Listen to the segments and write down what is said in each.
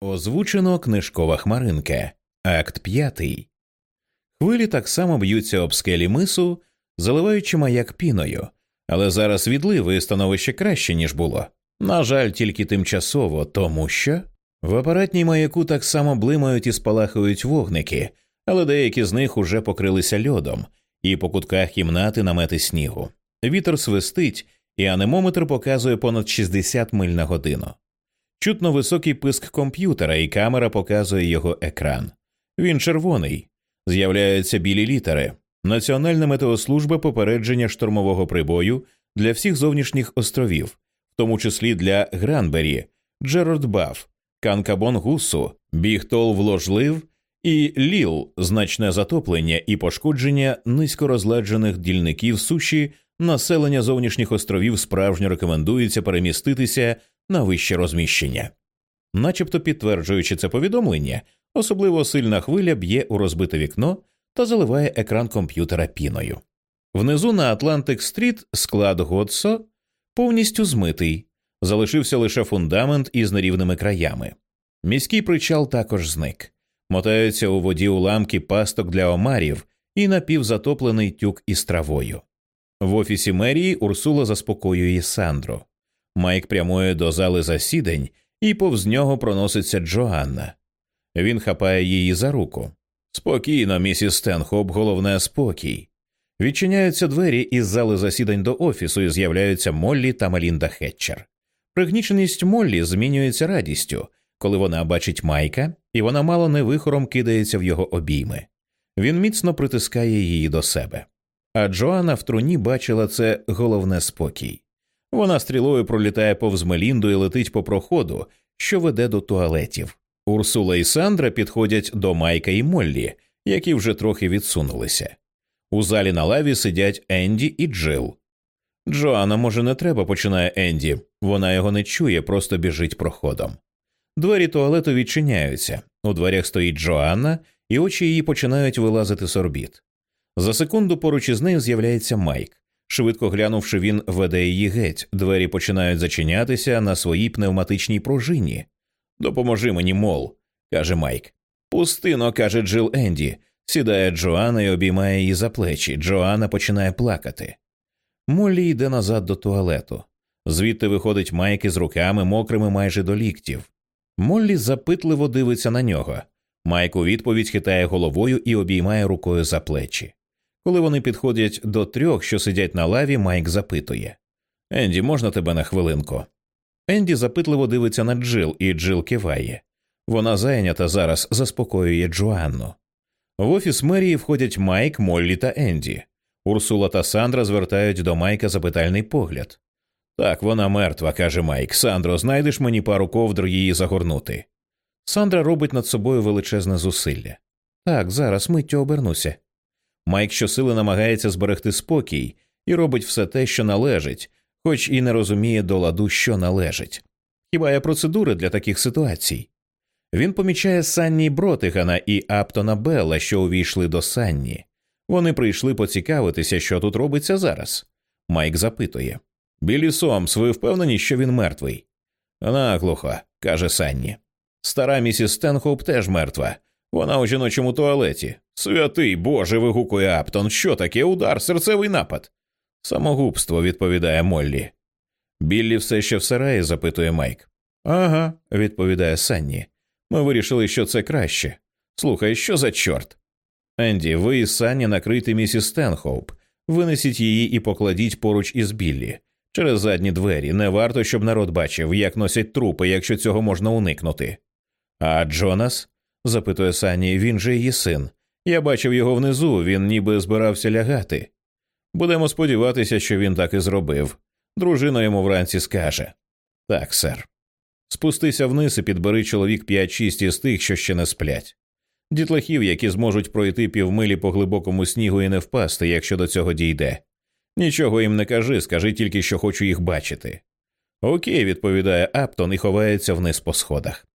Озвучено книжкова хмаринка, акт п'ятий. Хвилі так само б'ються об скелі мису, заливаючи маяк піною, але зараз відлив і становище краще, ніж було. На жаль, тільки тимчасово, тому що в апаратній маяку так само блимають і спалахують вогники, але деякі з них уже покрилися льодом, і по кутках кімнати намети снігу. Вітер свистить, і анемометр показує понад 60 миль на годину. Чутно високий писк комп'ютера, і камера показує його екран. Він червоний. З'являються білі літери. Національна метеослужба попередження штормового прибою для всіх зовнішніх островів, в тому числі для Гранбері, Джерард Баф, Канкабон Гусу, Бігтол Вложлив і Ліл значне затоплення і пошкодження низькорозладжених дільників суші населення зовнішніх островів справжньо рекомендується переміститися на вище розміщення. Начебто підтверджуючи це повідомлення, особливо сильна хвиля б'є у розбите вікно та заливає екран комп'ютера піною. Внизу на Атлантик Стріт склад Годсо повністю змитий, залишився лише фундамент із нерівними краями. Міський причал також зник, мотаються у воді уламки пасток для омарів і напівзатоплений тюк із травою. В офісі мерії Урсула заспокоює Сандро. Майк прямує до зали засідань, і повз нього проноситься Джоанна. Він хапає її за руку. Спокійно, місіс Стенхоп, головне спокій. Відчиняються двері із зали засідань до офісу і з'являються Моллі та Мелінда Хетчер. Пригніченість Моллі змінюється радістю, коли вона бачить Майка, і вона мало не вихором кидається в його обійми. Він міцно притискає її до себе. А Джоанна в труні бачила це головне спокій. Вона стрілою пролітає повз Мелінду і летить по проходу, що веде до туалетів. Урсула і Сандра підходять до Майка і Моллі, які вже трохи відсунулися. У залі на лаві сидять Енді і Джил. Джоанна, може, не треба, починає Енді. Вона його не чує, просто біжить проходом. Двері туалету відчиняються. У дверях стоїть Джоанна, і очі її починають вилазити з орбіт. За секунду поруч із нею з'являється Майк. Швидко глянувши, він веде її геть, двері починають зачинятися на своїй пневматичній пружині. Допоможи мені, мол, каже Майк. Пустино, каже Джил Енді. Сідає Джоанна і обіймає її за плечі. Джоанна починає плакати. Моллі йде назад до туалету. Звідти виходить Майк із руками, мокрими майже до ліктів. Моллі запитливо дивиться на нього. Майк у відповідь хитає головою і обіймає рукою за плечі. Коли вони підходять до трьох, що сидять на лаві, Майк запитує Енді, можна тебе на хвилинку? Енді запитливо дивиться на Джил, і Джил киває. Вона зайнята зараз заспокоює Джоанну. В офіс мерії входять Майк, Моллі та Енді. Урсула та Сандра звертають до Майка запитальний погляд. Так, вона мертва, каже Майк. Сандро, знайдеш мені пару ковдр її загорнути. Сандра робить над собою величезне зусилля. Так, зараз миттю обернуся. Майк щосили намагається зберегти спокій і робить все те, що належить, хоч і не розуміє до ладу, що належить. Хіба є процедури для таких ситуацій? Він помічає Санні Бротигана і Аптона Белла, що увійшли до Санні. Вони прийшли поцікавитися, що тут робиться зараз. Майк запитує Білі Сомс, ви впевнені, що він мертвий? Наглухо, каже Санні. Стара місіс Стенхоуп теж мертва. Вона у жіночому туалеті. Святий Боже. вигукує Аптон. Що таке удар, серцевий напад? Самогубство, відповідає Моллі. Біллі все ще в сараї, запитує Майк. Ага, відповідає Санні. Ми вирішили, що це краще. Слухай, що за чорт? Енді, ви і Санні накрийте місіс Стенхоуп, винесіть її і покладіть поруч із Біллі. Через задні двері не варто, щоб народ бачив, як носять трупи, якщо цього можна уникнути. А Джонас? Запитує Санні, він же її син. Я бачив його внизу, він ніби збирався лягати. Будемо сподіватися, що він так і зробив. Дружина йому вранці скаже так, сер. Спустися вниз і підбери чоловік 5-6 із тих, що ще не сплять. Дітлахів, які зможуть пройти півмилі по глибокому снігу і не впасти, якщо до цього дійде. Нічого їм не кажи, скажи тільки, що хочу їх бачити. Окей, відповідає Аптон і ховається вниз по сходах.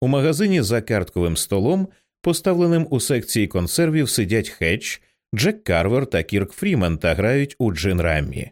У магазині за картковим столом, поставленим у секції консервів, сидять Хедж, Джек Карвер та Кірк Фрімен та грають у Джин Раммі.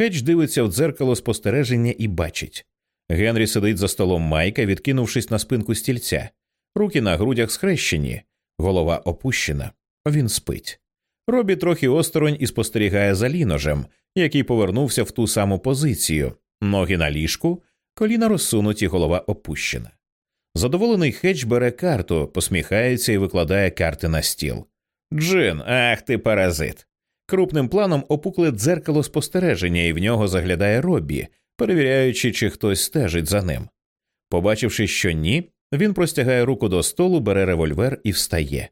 Хедж дивиться в дзеркало спостереження і бачить Генрі сидить за столом Майка, відкинувшись на спинку стільця, руки на грудях схрещені, голова опущена. Він спить. Робі трохи осторонь і спостерігає за ліножем, який повернувся в ту саму позицію, ноги на ліжку, коліна розсунуті, голова опущена. Задоволений хедж бере карту, посміхається і викладає карти на стіл. Джин, ах ти паразит. Крупним планом опукле дзеркало спостереження, і в нього заглядає Робі, перевіряючи, чи хтось стежить за ним. Побачивши, що ні, він простягає руку до столу, бере револьвер і встає.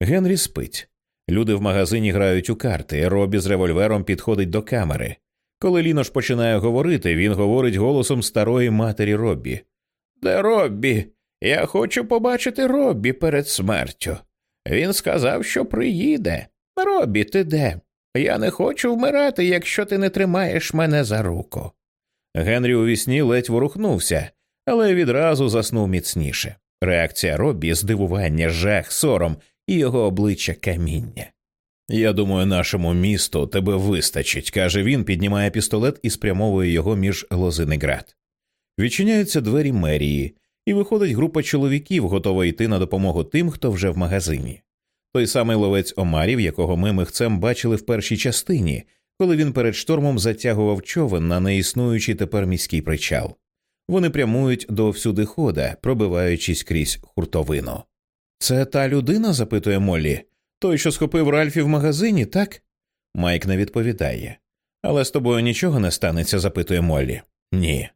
Генрі спить. Люди в магазині грають у карти. Робі з револьвером підходить до камери. Коли Лінож починає говорити, він говорить голосом старої матері Робі. Де Роббі? Я хочу побачити Роббі перед смертю. Він сказав, що приїде. Роббі, ти де? Я не хочу вмирати, якщо ти не тримаєш мене за руку. Генрі у вісні ледь ворухнувся, але відразу заснув міцніше. Реакція Роббі здивування, жах, сором і його обличчя каміння. Я думаю, нашому місту тебе вистачить, каже він, піднімає пістолет і спрямовує його між лозини град. Відчиняються двері мерії, і виходить група чоловіків, готова йти на допомогу тим, хто вже в магазині. Той самий ловець Омарів, якого ми михцем бачили в першій частині, коли він перед штормом затягував човен на неіснуючий тепер міський причал. Вони прямують до всюдихода, пробиваючись крізь хуртовину. Це та людина? запитує Моллі. Той, що схопив Ральфі в магазині, так? Майк не відповідає. Але з тобою нічого не станеться, запитує Моллі. Ні.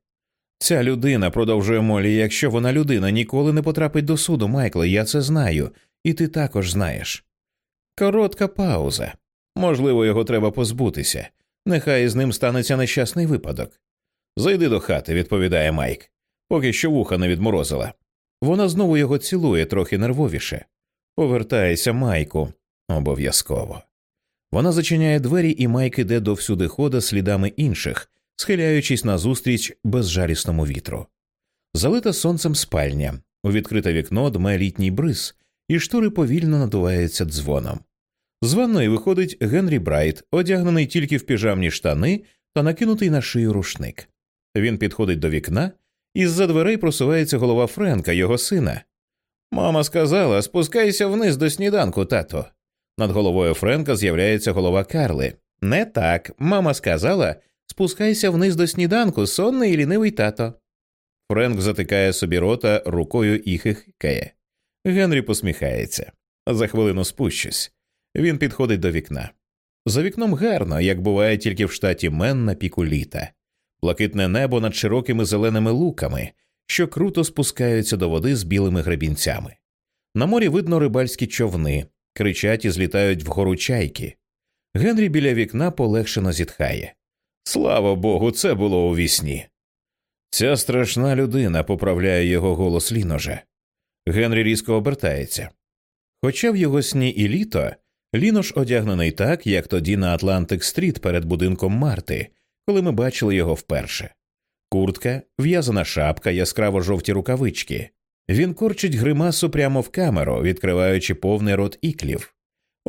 Ця людина, продовжує Молі, якщо вона людина, ніколи не потрапить до суду, Майкле, я це знаю, і ти також знаєш. Коротка пауза. Можливо, його треба позбутися. Нехай з ним станеться нещасний випадок. Зайди до хати, відповідає Майк, поки що вуха не відморозила. Вона знову його цілує трохи нервовіше. Повертайся, Майку, обов'язково. Вона зачиняє двері, і Майк іде до всюдихода слідами інших, схиляючись назустріч безжалісному вітру. Залита сонцем спальня, у відкрите вікно дме літній бриз, і штори повільно надуваються дзвоном. З ванної виходить Генрі Брайт, одягнений тільки в піжамні штани та накинутий на шию рушник. Він підходить до вікна, і з за дверей просувається голова Френка, його сина. Мама сказала спускайся вниз до сніданку, тато. Над головою Френка з'являється голова Карли. Не так. Мама сказала спускайся вниз до сніданку, сонний і лінивий тато. Френк затикає собі рота рукою і хихикає. Генрі посміхається. За хвилину спущусь. Він підходить до вікна. За вікном гарно, як буває тільки в штаті Мен на піку літа, блакитне небо над широкими зеленими луками, що круто спускаються до води з білими гребінцями. На морі видно рибальські човни, кричать і злітають вгору чайки. Генрі біля вікна полегшено зітхає. Слава Богу, це було у вісні. Ця страшна людина поправляє його голос ліножа. Генрі різко обертається. Хоча в його сні і літо Лінож одягнений так, як тоді на Атлантик Стріт перед будинком Марти, коли ми бачили його вперше. Куртка, в'язана шапка, яскраво жовті рукавички. Він корчить гримасу прямо в камеру, відкриваючи повний рот іклів.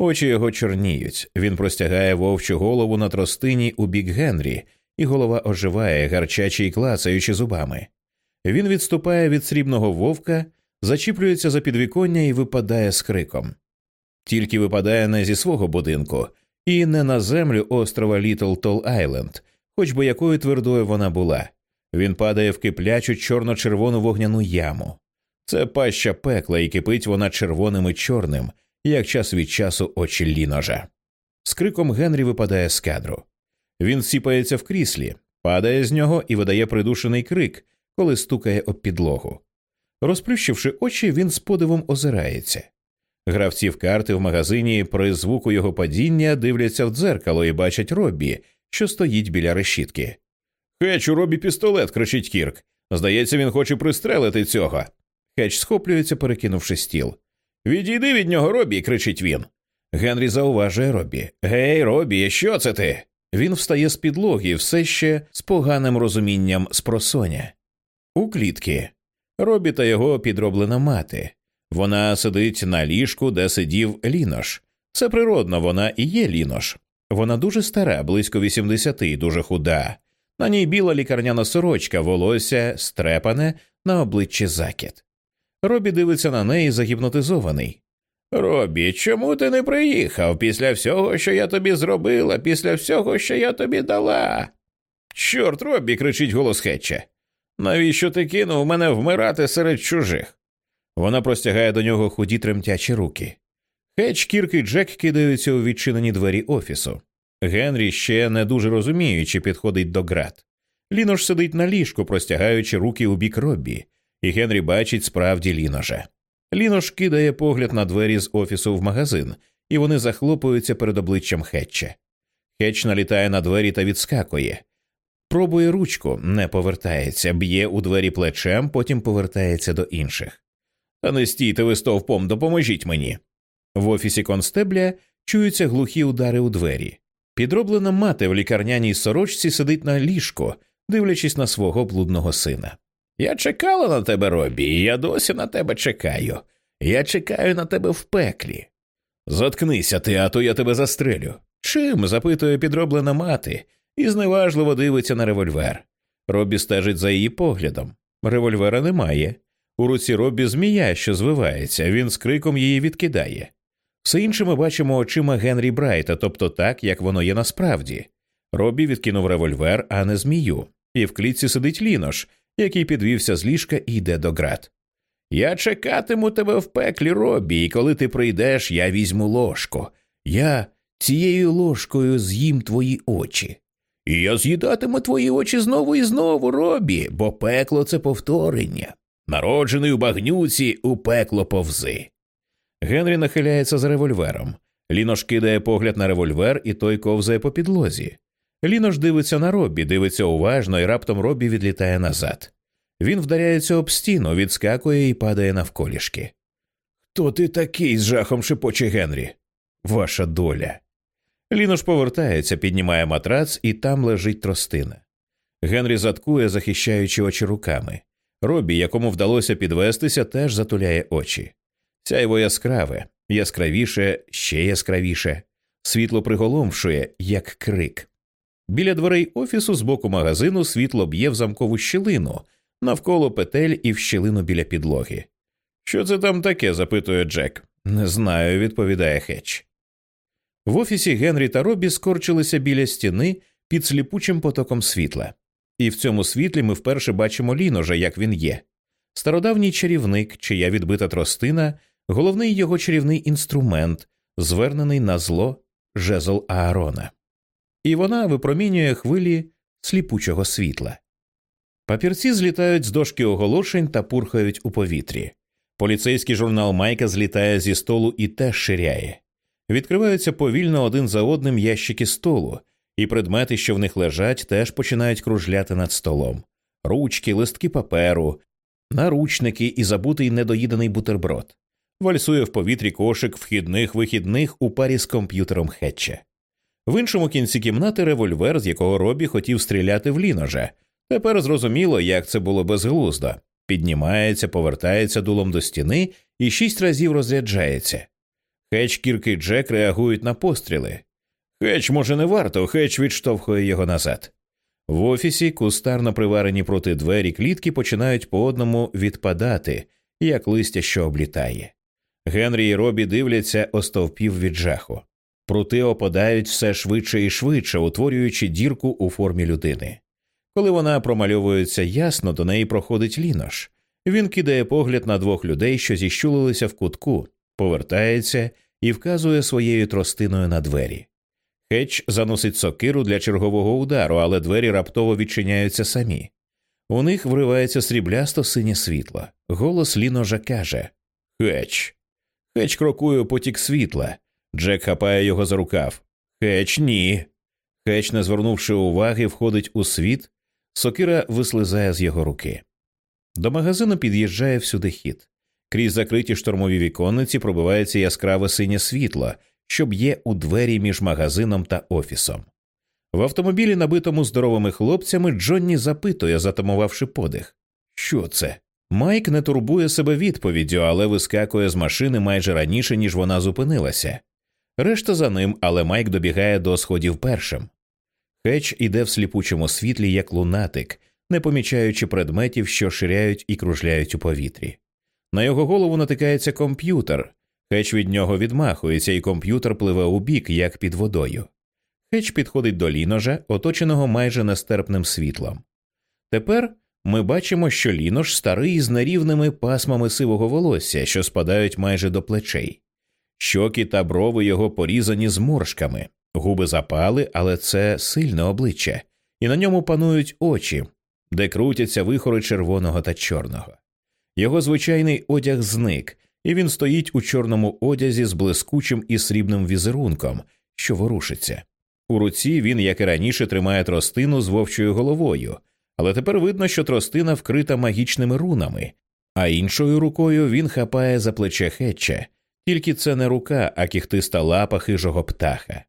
Очі його чорніють. Він простягає вовчу голову на тростині у бік Генрі, і голова оживає, гарчачи й клацаючи зубами. Він відступає від срібного вовка, зачіплюється за підвіконня і випадає з криком. Тільки випадає не зі свого будинку і не на землю острова Літл Тол Айленд, хоч би якою твердою вона була. Він падає в киплячу чорно-червону вогняну яму. Це паща пекла, і кипить вона червоним і чорним, як час від часу очі ліножа. З криком Генрі випадає з кадру. Він сіпається в кріслі, падає з нього і видає придушений крик, коли стукає об підлогу. Розплющивши очі, він з подивом озирається. Гравці в карти в магазині при звуку його падіння дивляться в дзеркало і бачать Роббі, що стоїть біля решітки. Хетч, у Роббі пістолет, кричить Кірк. Здається, він хоче пристрелити цього. Хетч схоплюється, перекинувши стіл. Відійди від нього, Робі, кричить він. Генрі зауважує Робі. Гей, Робі, що це ти? Він встає з підлоги, все ще з поганим розумінням спросоня. У клітки. Робі та його підроблена мати. Вона сидить на ліжку, де сидів лінош. Це природно, вона і є лінош. Вона дуже стара, близько 80, дуже худа, На ній біла лікарняна сорочка, волосся стрепане, на обличчі закіт. Робі дивиться на неї загіпнотизований. Робі, чому ти не приїхав після всього, що я тобі зробила, після всього, що я тобі дала? Чорт Робі, кричить голос Хетча. Навіщо ти кинув мене вмирати серед чужих? Вона простягає до нього худі тремтячі руки. Хетч, Кірк і Джек кидаються у відчинені двері офісу. Генрі ще не дуже розуміючи, підходить до град. Лінош сидить на ліжку, простягаючи руки у бік Роббі, і Генрі бачить справді ліножа. Лінош кидає погляд на двері з офісу в магазин, і вони захлопуються перед обличчям Хетча. Хетч налітає на двері та відскакує. Пробує ручку, не повертається, б'є у двері плечем, потім повертається до інших. Та не стійте ви стовпом, допоможіть мені. В офісі констебля чуються глухі удари у двері. Підроблена мати в лікарняній сорочці сидить на ліжку, дивлячись на свого блудного сина. Я чекала на тебе, Робі, і я досі на тебе чекаю. Я чекаю на тебе в пеклі. Заткнися ти, а то я тебе застрелю. Чим? запитує підроблена мати, і зневажливо дивиться на револьвер. Робі стежить за її поглядом. Револьвера немає. У руці Робі змія, що звивається, він з криком її відкидає. Все інше ми бачимо очима Генрі Брайта, тобто так, як воно є насправді. Робі відкинув револьвер, а не змію, і в клітці сидить Лінож, який підвівся з ліжка і йде до ґрат. Я чекатиму тебе в пеклі, Робі, і коли ти прийдеш, я візьму ложку. Я цією ложкою з'їм твої очі. І я з'їдатиму твої очі знову і знову, Робі, бо пекло це повторення. Народжений у багнюці у пекло повзи. Генрі нахиляється за револьвером. Лінож кидає погляд на револьвер, і той ковзає по підлозі. Лінож дивиться на Робі, дивиться уважно, і раптом Робі відлітає назад. Він вдаряється об стіну, відскакує і падає навколішки. Хто ти такий? з жахом шепоче Генрі. Ваша доля. Лінош повертається, піднімає матрац, і там лежить тростина. Генрі заткує, захищаючи очі руками. Робі, якому вдалося підвестися, теж затуляє очі. Сяйво яскраве, яскравіше, ще яскравіше, світло приголомшує, як крик. Біля дверей офісу з боку магазину світло б'є в замкову щілину, навколо петель і в щілину біля підлоги. Що це там таке? запитує Джек. Не знаю, відповідає Хетч. В офісі Генрі та Робі скорчилися біля стіни під сліпучим потоком світла, і в цьому світлі ми вперше бачимо ліножа, як він є. Стародавній чарівник, чия відбита тростина, головний його чарівний інструмент, звернений на зло жезл Аарона і вона випромінює хвилі сліпучого світла. Папірці злітають з дошки оголошень та пурхають у повітрі. Поліцейський журнал Майка злітає зі столу і теж ширяє. Відкриваються повільно один за одним ящики столу, і предмети, що в них лежать, теж починають кружляти над столом ручки, листки паперу, наручники і забутий недоїданий бутерброд. Вальсує в повітрі кошик вхідних вихідних у парі з комп'ютером Хетча. В іншому кінці кімнати револьвер, з якого Робі хотів стріляти в ліножа. Тепер зрозуміло, як це було безглуздо. Піднімається, повертається дулом до стіни і шість разів розряджається. Хетч, Кірк і Джек реагують на постріли. Хетч, може, не варто, Хетч відштовхує його назад. В офісі кустарно приварені проти двері клітки починають по одному відпадати, як листя, що облітає. Генрі і Робі дивляться остовпів від жаху. Прути опадають все швидше і швидше, утворюючи дірку у формі людини. Коли вона промальовується ясно, до неї проходить лінош. Він кидає погляд на двох людей, що зіщулилися в кутку, повертається і вказує своєю тростиною на двері. Хетч заносить сокиру для чергового удару, але двері раптово відчиняються самі. У них вривається сріблясто-синє світло. Голос ліножа каже Хетч. Хетч крокує у потік світла. Джек хапає його за рукав. Хетч, ні. Хетч, не звернувши уваги, входить у світ, сокира вислизає з його руки. До магазину під'їжджає всюдихід. Крізь закриті штормові віконниці пробивається яскраве синє світло, що б'є у двері між магазином та офісом. В автомобілі, набитому здоровими хлопцями, Джонні запитує, затамувавши подих. Що це? Майк не турбує себе відповіддю, але вискакує з машини майже раніше, ніж вона зупинилася. Решта за ним, але Майк добігає до сходів першим. Хеч іде в сліпучому світлі, як лунатик, не помічаючи предметів, що ширяють і кружляють у повітрі. На його голову натикається комп'ютер. Хеч від нього відмахується, і комп'ютер пливе у бік, як під водою. Хеч підходить до ліножа, оточеного майже нестерпним світлом. Тепер ми бачимо, що лінош старий з нерівними пасмами сивого волосся, що спадають майже до плечей. Щоки та брови його порізані зморшками, губи запали, але це сильне обличчя, і на ньому панують очі, де крутяться вихори червоного та чорного. Його звичайний одяг зник, і він стоїть у чорному одязі з блискучим і срібним візерунком, що ворушиться. У руці він, як і раніше, тримає тростину з вовчою головою, але тепер видно, що тростина вкрита магічними рунами, а іншою рукою він хапає за плече хетча, тільки це не рука, а кіхтиста лапа хижого птаха.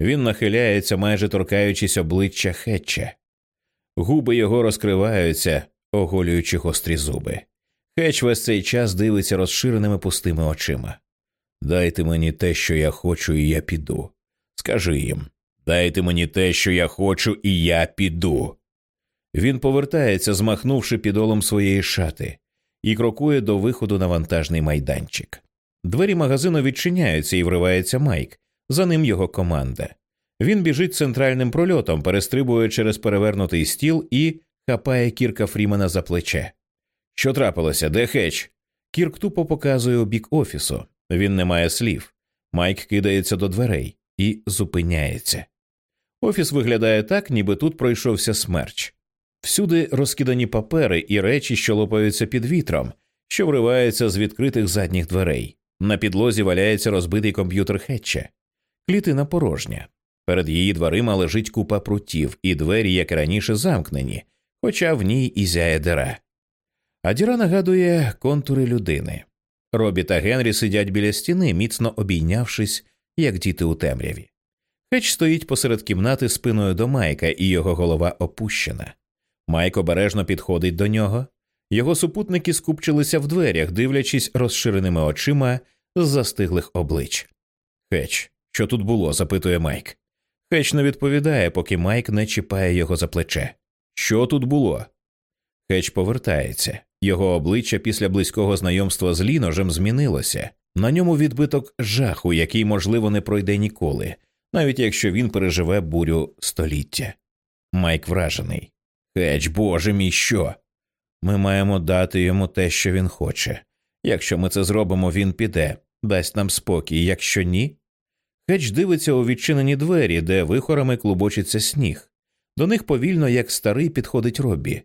Він нахиляється, майже торкаючись обличчя хетча. Губи його розкриваються, оголюючи гострі зуби. Хеч весь цей час дивиться розширеними пустими очима. Дайте мені те, що я хочу, і я піду. Скажи їм дайте мені те, що я хочу, і я піду. Він повертається, змахнувши підолом своєї шати, і крокує до виходу на вантажний майданчик. Двері магазину відчиняються і вривається Майк, за ним його команда. Він біжить центральним прольотом, перестрибує через перевернутий стіл і хапає кірка Фрімена за плече. Що трапилося? Де хеч? Кірк тупо показує бік офісу. Він не має слів. Майк кидається до дверей і зупиняється. Офіс виглядає так, ніби тут пройшовся смерч. Всюди розкидані папери і речі, що лопаються під вітром, що вриваються з відкритих задніх дверей. На підлозі валяється розбитий комп'ютер Хетча. Клітина порожня. Перед її дверима лежить купа прутів, і двері, як раніше, замкнені, хоча в ній і зяє дира. А діра нагадує контури людини. Робі та Генрі сидять біля стіни, міцно обійнявшись, як діти у темряві. Хеч стоїть посеред кімнати спиною до Майка, і його голова опущена. Майк обережно підходить до нього. Його супутники скупчилися в дверях, дивлячись розширеними очима з застиглих облич. Хеч, що тут було? запитує Майк. Хеч не відповідає, поки Майк не чіпає його за плече. Що тут було? Хеч повертається. Його обличчя після близького знайомства з ліножем змінилося. На ньому відбиток жаху, який, можливо, не пройде ніколи, навіть якщо він переживе бурю століття. Майк вражений. Хеч, боже мій що? Ми маємо дати йому те, що він хоче. Якщо ми це зробимо, він піде, дасть нам спокій, якщо ні. Хеч дивиться у відчинені двері, де вихорами клубочиться сніг. До них повільно, як старий, підходить Роббі.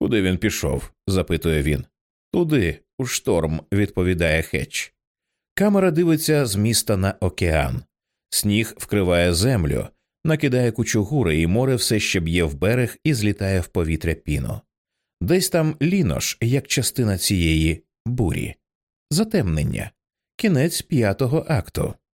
Куди він пішов? запитує він. Туди, у шторм, відповідає Хетч. Камера дивиться з міста на океан. Сніг вкриває землю, накидає кучугури, і море все ще б'є в берег і злітає в повітря піно. Десь там лінош, як частина цієї бурі, затемнення, кінець п'ятого акту.